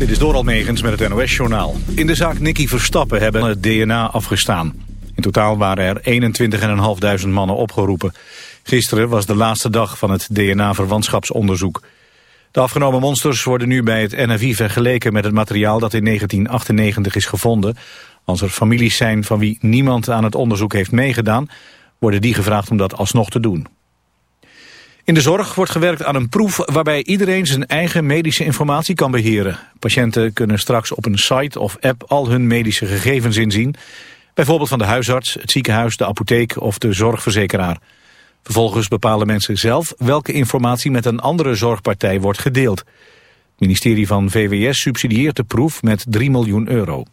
Dit is Doral Megens met het NOS-journaal. In de zaak Nicky Verstappen hebben het DNA afgestaan. In totaal waren er 21.500 mannen opgeroepen. Gisteren was de laatste dag van het DNA-verwantschapsonderzoek. De afgenomen monsters worden nu bij het NFI vergeleken met het materiaal dat in 1998 is gevonden. Als er families zijn van wie niemand aan het onderzoek heeft meegedaan, worden die gevraagd om dat alsnog te doen. In de zorg wordt gewerkt aan een proef waarbij iedereen zijn eigen medische informatie kan beheren. Patiënten kunnen straks op een site of app al hun medische gegevens inzien. Bijvoorbeeld van de huisarts, het ziekenhuis, de apotheek of de zorgverzekeraar. Vervolgens bepalen mensen zelf welke informatie met een andere zorgpartij wordt gedeeld. Het ministerie van VWS subsidieert de proef met 3 miljoen euro.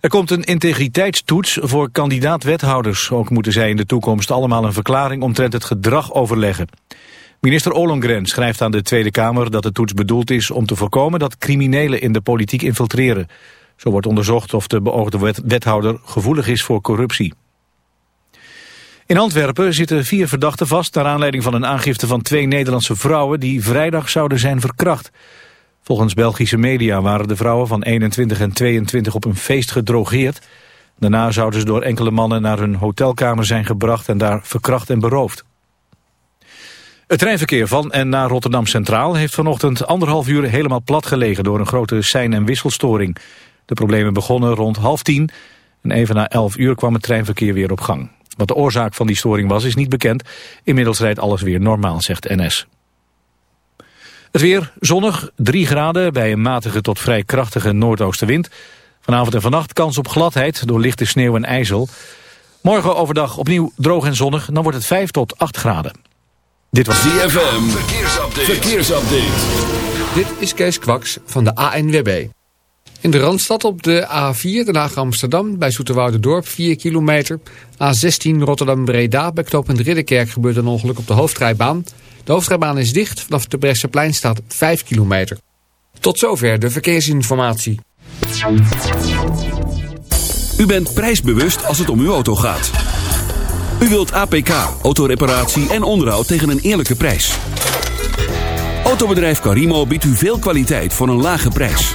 Er komt een integriteitstoets voor kandidaat-wethouders. Ook moeten zij in de toekomst allemaal een verklaring omtrent het gedrag overleggen. Minister Ollongren schrijft aan de Tweede Kamer dat de toets bedoeld is om te voorkomen dat criminelen in de politiek infiltreren. Zo wordt onderzocht of de beoogde wethouder gevoelig is voor corruptie. In Antwerpen zitten vier verdachten vast naar aanleiding van een aangifte van twee Nederlandse vrouwen die vrijdag zouden zijn verkracht. Volgens Belgische media waren de vrouwen van 21 en 22 op een feest gedrogeerd. Daarna zouden ze door enkele mannen naar hun hotelkamer zijn gebracht en daar verkracht en beroofd. Het treinverkeer van en naar Rotterdam Centraal heeft vanochtend anderhalf uur helemaal plat gelegen door een grote sein- en wisselstoring. De problemen begonnen rond half tien en even na elf uur kwam het treinverkeer weer op gang. Wat de oorzaak van die storing was is niet bekend. Inmiddels rijdt alles weer normaal, zegt NS. Het weer zonnig, 3 graden bij een matige tot vrij krachtige noordoostenwind. Vanavond en vannacht kans op gladheid door lichte sneeuw en ijzel. Morgen overdag opnieuw droog en zonnig, dan wordt het 5 tot 8 graden. Dit was DFM. Verkeersupdate. Verkeersupdate. Dit is Kees Kwaks van de ANWB. In de Randstad op de A4, Den Haag Amsterdam, bij Dorp 4 kilometer. A16 Rotterdam-Breda, bij knooppunt Ridderkerk gebeurt een ongeluk op de hoofdrijbaan. De hoofdrijbaan is dicht, vanaf de Bresseplein staat 5 kilometer. Tot zover de verkeersinformatie. U bent prijsbewust als het om uw auto gaat. U wilt APK, autoreparatie en onderhoud tegen een eerlijke prijs. Autobedrijf Carimo biedt u veel kwaliteit voor een lage prijs.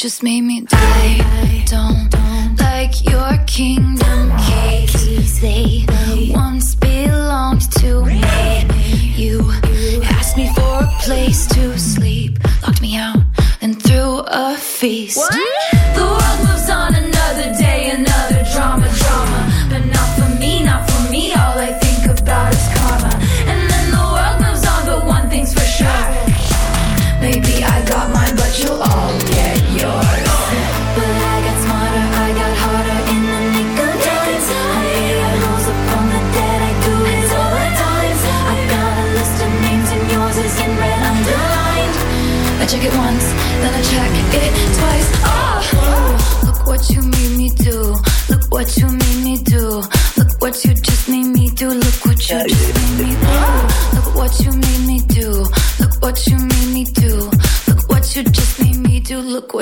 just made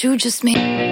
you just made.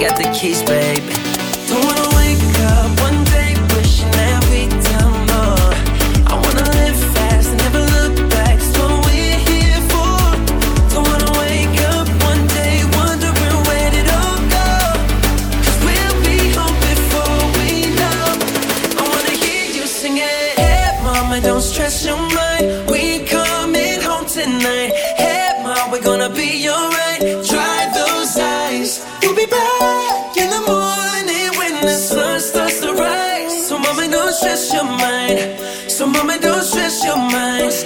got the keys, babe. your mind.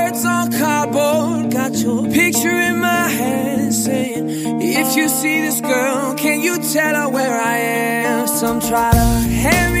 this girl, can you tell her where I am? Some try to help me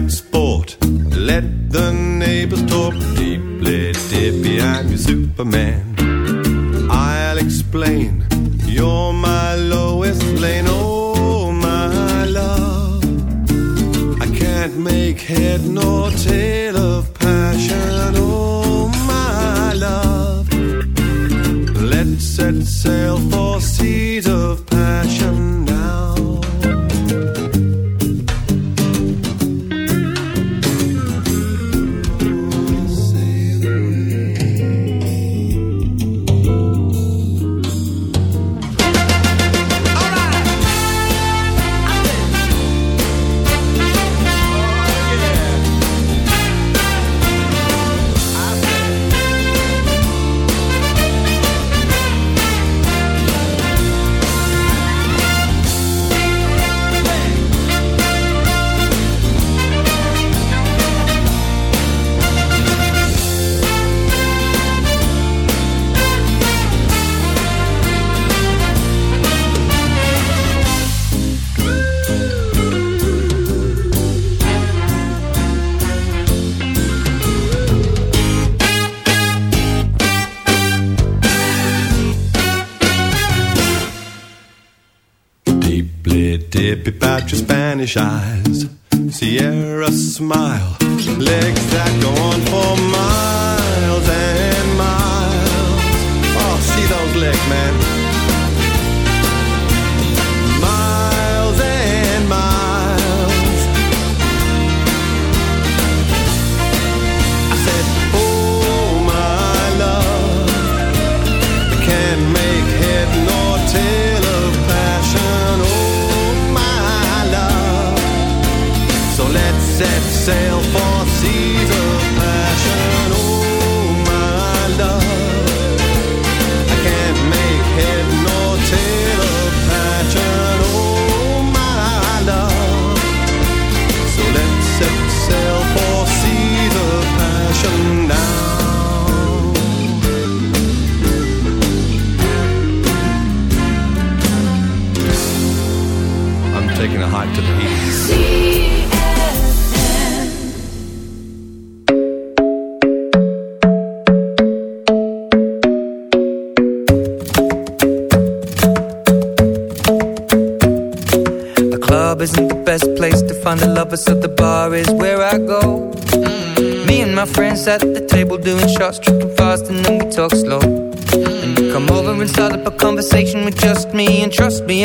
like sport. Let the neighbors talk deeply, Dippy, I'm your Superman.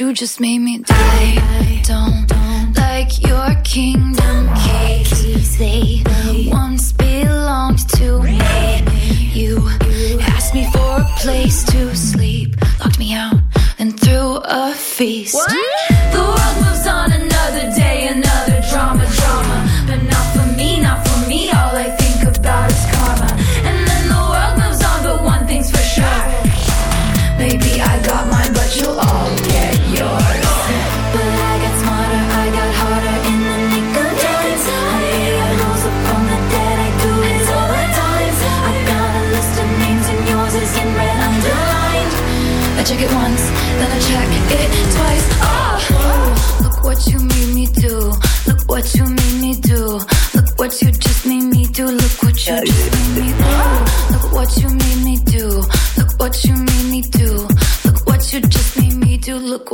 you just made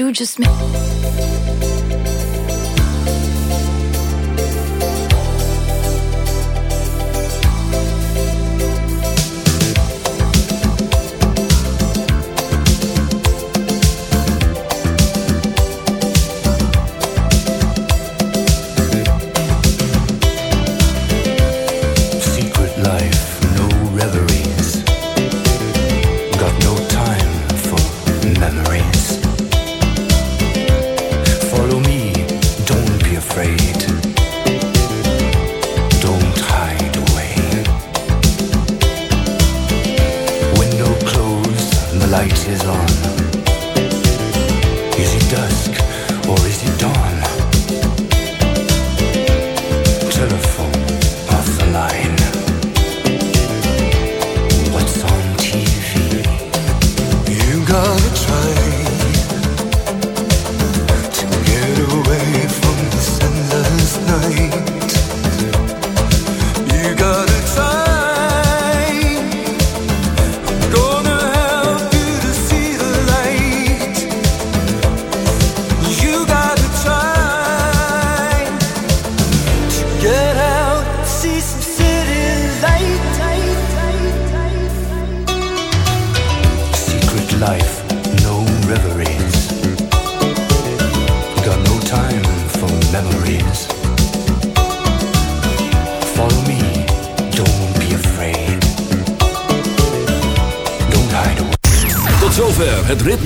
you just made